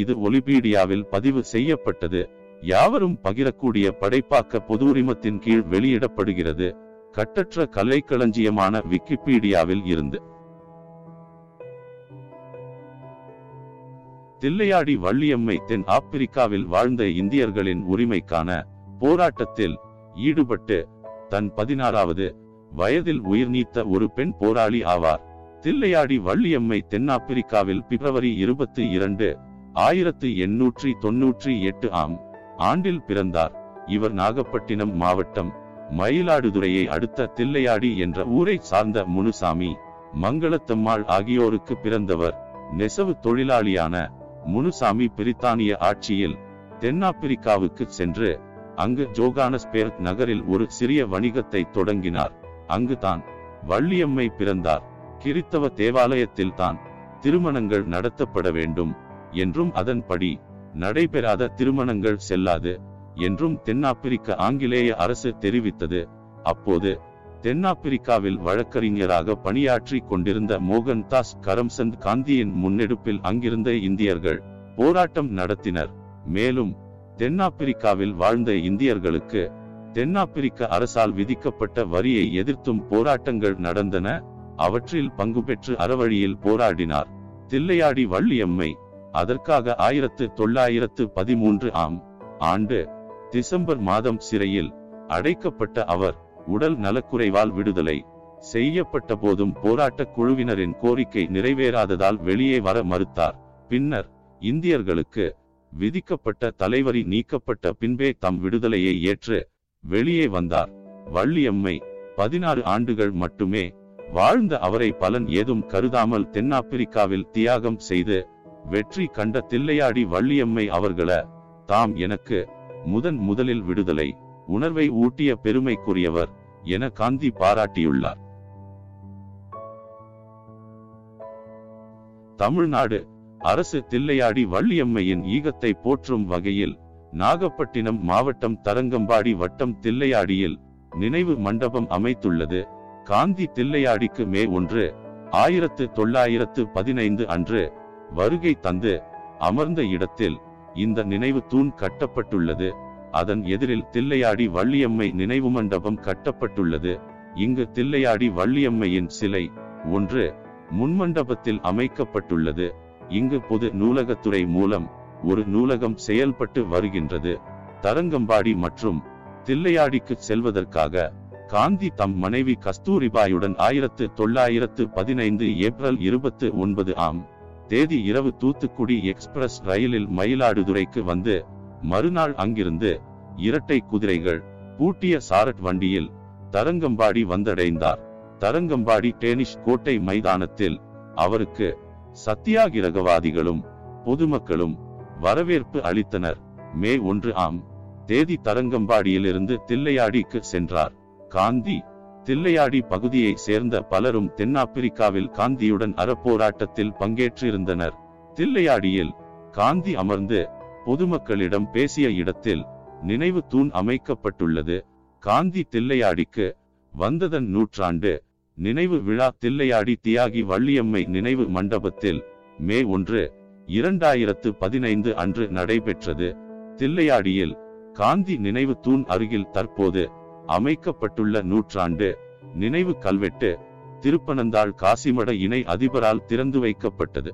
இது ஒலிபீடியாவில் பதிவு செய்யப்பட்டது. யாவரும் பகிரக்கூடிய படைப்பாக்க பொது உரிமத்தின் கீழ் வெளியிடப்படுகிறது. கட்டற்ற கலைக்களஞ்சியமான விக்கிபீடியாவில் இருந்து. தில்லையாடி வள்ளியம்மை தென் ஆப்பிரிக்காவில் வாழ்ந்த இந்தியர்களின் உரிமைக்கான போராட்டத்தில் ஈடுபட்டு தன் பதினாறாவது வயதில் உயிர் நீத்த ஒரு பெண் போராளி ஆவார். தில்லையாடி வள்ளியம்மை தென்னாப்பிரிக்காவில் பிப்ரவரி இருபத்தி இரண்டு ஆயிரத்து எண்ணூற்றி தொன்னூற்றி எட்டு ஆம் ஆண்டில் பிறந்தார். இவர் நாகப்பட்டினம் மாவட்டம் மயிலாடுதுறையை அடுத்த தில்லையாடி என்ற ஊரை சார்ந்த முனுசாமி மங்களத்தம்மாள் ஆகியோருக்கு பிறந்தவர். நெசவு தொழிலாளியான முனுசாமி பிரித்தானிய ஆட்சியில் தென்னாப்பிரிக்காவுக்கு சென்று அங்கு ஜோகானஸ்பேர்க் நகரில் ஒரு சிறிய வணிகத்தை தொடங்கினார். அங்குதான் வள்ளியம்மை பிறந்தார். கிறித்தவ தேவாலயத்தில் தான் திருமணங்கள் நடத்தப்பட வேண்டும். என்றும் அதன்படி நடைபெறாத திருமணங்கள் செல்லாது என்றும் தென்னாப்பிரிக்க ஆங்கிலேய அரசு தெரிவித்தது. அப்போது தென்னாப்பிரிக்காவில் வழக்கறிஞராக பணியாற்றி கொண்டிருந்த மோகன்தாஸ் கரம்சந்த் காந்தியின் முன்னெடுப்பில் அங்கிருந்த இந்தியர்கள் போராட்டம் நடத்தினர். மேலும் தென்னாப்பிரிக்காவில் வாழ்ந்த இந்தியர்களுக்கு தென்னாப்பிரிக்க அரசால் விதிக்கப்பட்ட வரியை எதிர்த்தும் போராட்டங்கள் நடந்தன. அவற்றில் பங்கு பெற்று அறவழியில் போராடினார். தில்லையாடி வள்ளியம்மை அதற்காக ஆயிரத்து தொள்ளாயிரத்து பதிமூன்று ஆம் ஆண்டு டிசம்பர் மாதம் சிறையில் அடைக்கப்பட்ட அவர் உடல் நலக்குறைவால் விடுதலை செய்யப்பட்ட போதும் போராட்ட குழுவினரின் கோரிக்கை நிறைவேறாததால் வெளியே வர மறுத்தார். பின்னர் இந்தியர்களுக்கு விதிக்கப்பட்ட தலைவரி நீக்கப்பட்ட பின்பே தம் விடுதலையை ஏற்று வெளியே வந்தார். வள்ளியம்மை பதினாறு ஆண்டுகள் மட்டுமே வாழ்ந்த அவரை பலன் ஏதும் கருதாமல் தென்னாப்பிரிக்காவில் தியாகம் செய்து வெற்றி கண்ட தில்லையாடி வள்ளியம்மை அவர்கள தாம் எனக்கு முதன் முதலில் விடுதலை உணர்வை ஊட்டிய பெருமைக்குரியவர் என காந்தி பாராட்டியுள்ளார். தமிழ்நாடு அரசு தில்லையாடி வள்ளியம்மையின் ஈகத்தை போற்றும் வகையில் நாகப்பட்டினம் மாவட்டம் தரங்கம்பாடி வட்டம் தில்லையாடியில் நினைவு மண்டபம் அமைத்துள்ளது. காந்தி தில்லையாடிக்கு மே ஒன்று ஆயிரத்து தொள்ளாயிரத்து பதினைந்து அன்று வருகை தந்து அமர்ந்த இடத்தில் இந்த நினைவு தூண் கட்டப்பட்டுள்ளது. அதன் எதிரில் தில்லையாடி வள்ளியம்மை நினைவு மண்டபம் கட்டப்பட்டுள்ளது. இங்கு தில்லையாடி வள்ளியம்மையின் சிலை ஒன்று முன்மண்டபத்தில் அமைக்கப்பட்டுள்ளது. இங்கு பொது நூலகத்துறை மூலம் ஒரு நூலகம் செயல்பட்டு வருகின்றது. தரங்கம்பாடி மற்றும் தில்லையாடிக்கு செல்வதற்காக காந்தி தம் மனைவி கஸ்தூரிபாயுடன் ஆயிரத்து தொள்ளாயிரத்து பதினைந்து ஏப்ரல் இருபத்து ஒன்பது ஆம் தேதி இரவு தூத்துக்குடி எக்ஸ்பிரஸ் ரயிலில் மயிலாடுதுறைக்கு வந்து மறுநாள் அங்கிருந்து இரட்டை குதிரைகள் பூட்டிய சாரட் வண்டியில் தரங்கம்பாடி வந்தடைந்தார். தரங்கம்பாடி டேனிஷ் கோட்டை மைதானத்தில் அவருக்கு சத்தியாகிரகவாதிகளும் பொதுமக்களும் வரவேற்பு அளித்தனர். மே ஒன்று ஆம் தேதி தரங்கம்பாடியிலிருந்து தில்லையாடிக்கு சென்றார். காந்தி தில்லையாடி பகுதியை சேர்ந்த பலரும் தென்னாப்பிரிக்காவில் காந்தியுடன் அறப்போராட்டத்தில் பங்கேற்றிருந்தனர். தில்லையாடியில் காந்தி அமர்ந்து பொதுமக்களிடம் பேசிய இடத்தில் நினைவு தூண் அமைக்கப்பட்டுள்ளது. காந்தி தில்லையாடிக்கு வந்ததன் நூற்றாண்டு நினைவு விழா தில்லையாடி தியாகி வள்ளியம்மை நினைவு மண்டபத்தில் மே ஒன்று இரண்டாயிரத்து பதினைந்து அன்று நடைபெற்றது. தில்லையாடியில் காந்தி நினைவு தூண் அருகில் தற்போது அமைக்கப்பட்டுள்ள நூற்றாண்டு நினைவு கல்வெட்டு திருப்பனந்தாள் காசிமட இணை அதிபரால் திறந்து வைக்கப்பட்டது.